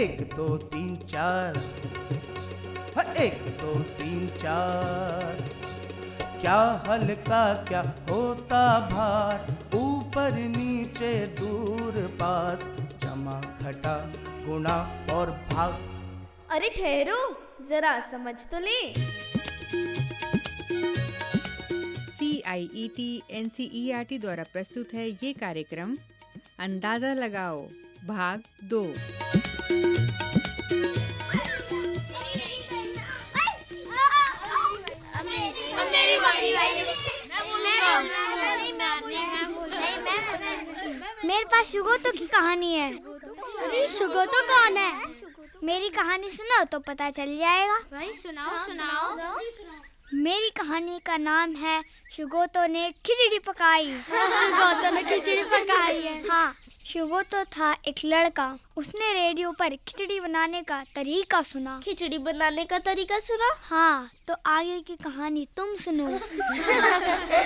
एक दो तीन चार। हाँ, एक दो तीन चार। क्या हल्का क्या होता भार? ऊपर नीचे दूर पास। जमा घटा गुणा और भाग। अरे ठहरो जरा समझ तो ले। C I E T N C E R T द्वारा प्रस्तुत है ये कार्यक्रम। अंदाज़ा लगाओ भाग दो। मेरी बारी मैं बोलूँगा नहीं मैं मेरे पास शुगो तो की कहानी है? अरे शुगो तो कौन है? मेरी कहानी सुनो तो पता चल जाएगा। भाई सुनाओ सुनाओ। मेरी कहानी का नाम है शुगोतो ने खिचड़ी पकाई। शुगो ने खिचड़ी पकाई है। हाँ शुगोतो था एक लड़का। उसने रेडियो पर खिचड़ी बनाने का तरीका सुना। खिचड़ी बनाने का तरीका सुना? हाँ तो आगे की कहानी तुम सुनो।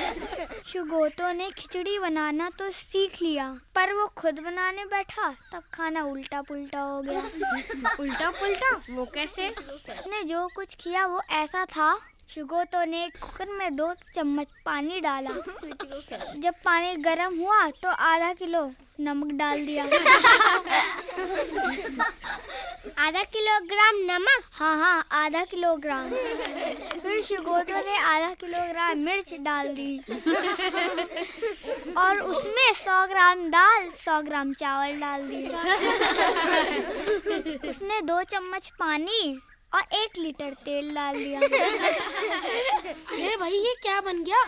शुगोतो ने खिचड़ी बनाना तो सीख लिया पर वो खुद बनाने बैठा तब खाना उल्टा पुल्टा हो गया। उल्टा पुल्टा वो कैसे? उसने जो कुछ किया वो ऐसा था शुगोतो ने कुकर में दो चम्मच पानी डाला। जब पानी गर्म हुआ तो आधा किलो नमक डाल दिया। आधा किलोग्राम नमक? हाँ हाँ आधा किलोग्राम। फिर शुगोतो ने आधा किलोग्राम मिर्च डाल दी। और उसमें सौ ग्राम दाल सौ ग्राम चावल डाल दिए उसने दो चम्मच पानी और एक लीटर तेल डाल दिया। अरे भाई ये क्या बन गया?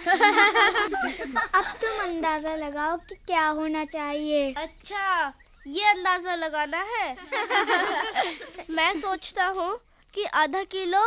अब तुम अंदाज़ा लगाओ कि क्या होना चाहिए। अच्छा ये अंदाज़ा लगाना है। मैं सोचता हूँ कि आधा किलो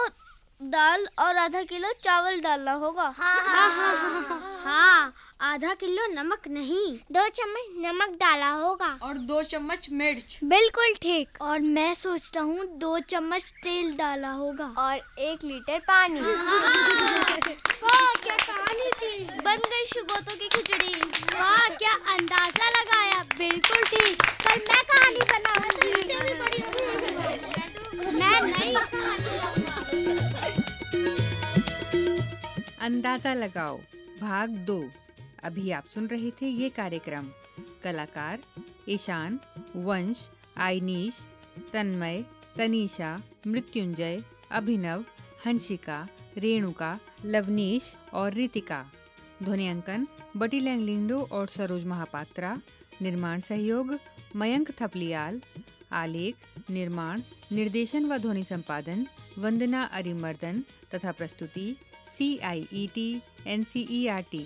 दाल और आधा किलो चावल डालना होगा। हाँ हाँ हाँ हाँ, हाँ, हाँ आधा किलो नमक नहीं। दो चम्मच नमक डाला होगा। और दो चम्मच मिर्च। बिल्कुल ठीक। और मैं सोचता हूँ दो चम्मच तेल डाला होगा। और एक लीटर पानी। वाह क्या कहानी थी। बन गई शुगोतो की खिचड़ी। वाह क्या अंदाज़ा लगाया। बिल्कुल ठीक। कहानी बनाऊँगी इससे भी बड़ी मैं नहीं। अंदाज़ा लगाओ भाग दो। अभी आप सुन रहे थे ये कार्यक्रम। कलाकार ईशान वंश आइनीश तन्मय तनीषा मृत्युंजय अभिनव हंसिका रेणुका लवनीश और रितिका। ध्वनि अंकन बटी लैंगलिंगडो और सरोज महापात्रा। निर्माण सहयोग मयंक थपलियाल, आलेख, निर्माण, निर्देशन व ध्वनि संपादन, वंदना अरिमर्दन तथा प्रस्तुति C I E T N C E R T